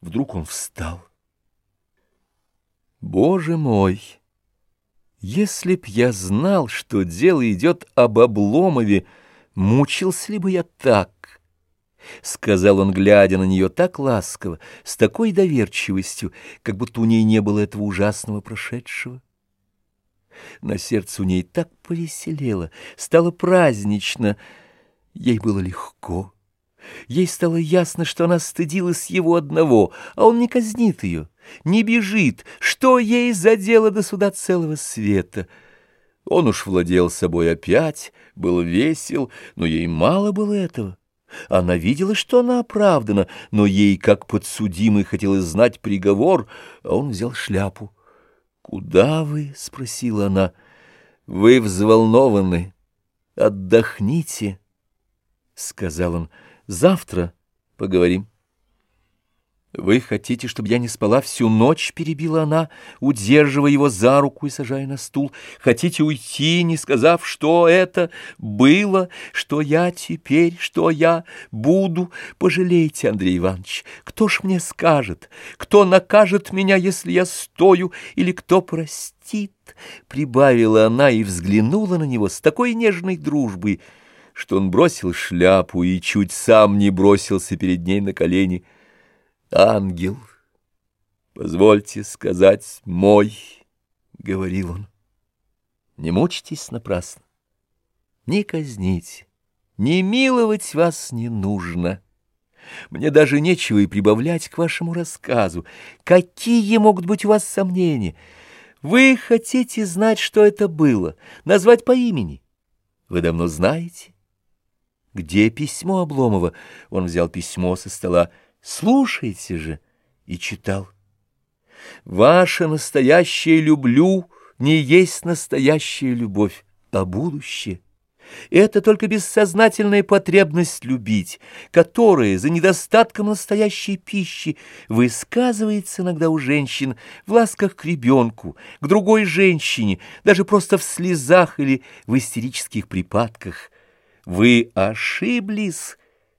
Вдруг он встал. Боже мой! Если б я знал, что дело идет об Обломове, мучился ли бы я так? — сказал он, глядя на нее так ласково, с такой доверчивостью, как будто у ней не было этого ужасного прошедшего. На сердце у ней так повеселело, стало празднично, ей было легко. Ей стало ясно, что она стыдилась его одного, а он не казнит ее, не бежит, что ей за дело до суда целого света. Он уж владел собой опять, был весел, но ей мало было этого. Она видела, что она оправдана, но ей, как подсудимый, хотелось знать приговор, а он взял шляпу. «Куда вы?» — спросила она. «Вы взволнованы. Отдохните», — сказал он. «Завтра поговорим». «Вы хотите, чтобы я не спала всю ночь?» — перебила она, удерживая его за руку и сажая на стул. «Хотите уйти, не сказав, что это было, что я теперь, что я буду? Пожалейте, Андрей Иванович, кто ж мне скажет, кто накажет меня, если я стою, или кто простит?» Прибавила она и взглянула на него с такой нежной дружбой, что он бросил шляпу и чуть сам не бросился перед ней на колени — ангел, позвольте сказать, мой, — говорил он. Не мучьтесь напрасно, не казните, не миловать вас не нужно. Мне даже нечего и прибавлять к вашему рассказу. Какие могут быть у вас сомнения? Вы хотите знать, что это было, назвать по имени. Вы давно знаете. Где письмо Обломова? Он взял письмо со стола. Слушайте же, и читал. Ваше настоящее люблю не есть настоящая любовь, а будущее. Это только бессознательная потребность любить, которая за недостатком настоящей пищи высказывается иногда у женщин в ласках к ребенку, к другой женщине, даже просто в слезах или в истерических припадках. Вы ошиблись,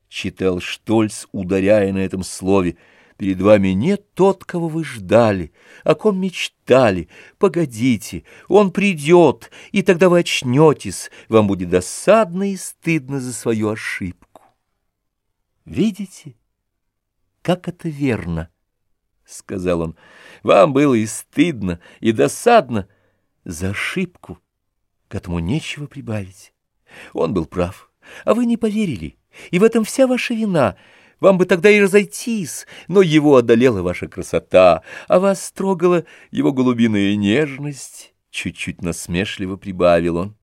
читал Штольц, ударяя на этом слове. Перед вами нет тот, кого вы ждали, о ком мечтали. Погодите, он придет, и тогда вы очнетесь, вам будет досадно и стыдно за свою ошибку. Видите, как это верно, — сказал он. Вам было и стыдно, и досадно за ошибку. К этому нечего прибавить. Он был прав, а вы не поверили. И в этом вся ваша вина. Вам бы тогда и разойтись, но его одолела ваша красота, а вас трогала его голубиная нежность. Чуть-чуть насмешливо прибавил он.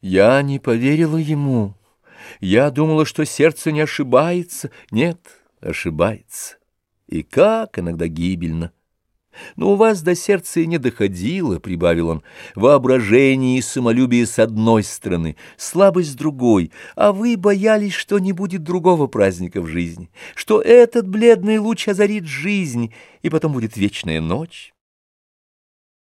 Я не поверила ему. Я думала, что сердце не ошибается. Нет, ошибается. И как иногда гибельно. Но у вас до сердца и не доходило, — прибавил он, — воображение и самолюбие с одной стороны, слабость с другой, а вы боялись, что не будет другого праздника в жизни, что этот бледный луч озарит жизнь, и потом будет вечная ночь.